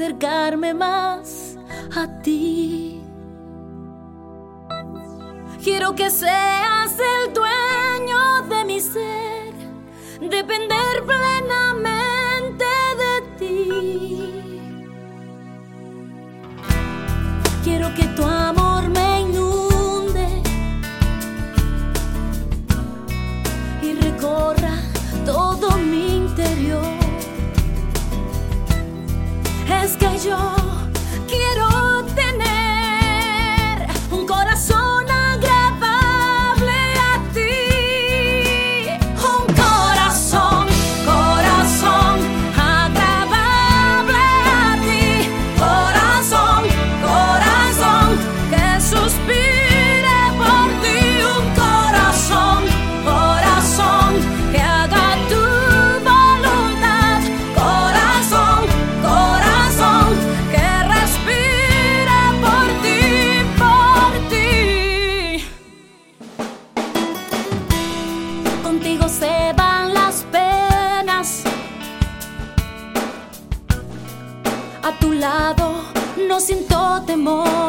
acercarme más a ti. Quiero que seas el dueño de mi ser, depender plenamente que. no siento temor.